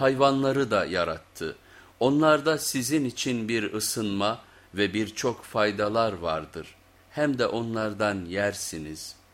hayvanları da yarattı. Onlarda sizin için bir ısınma ve birçok faydalar vardır. Hem de onlardan yersiniz.''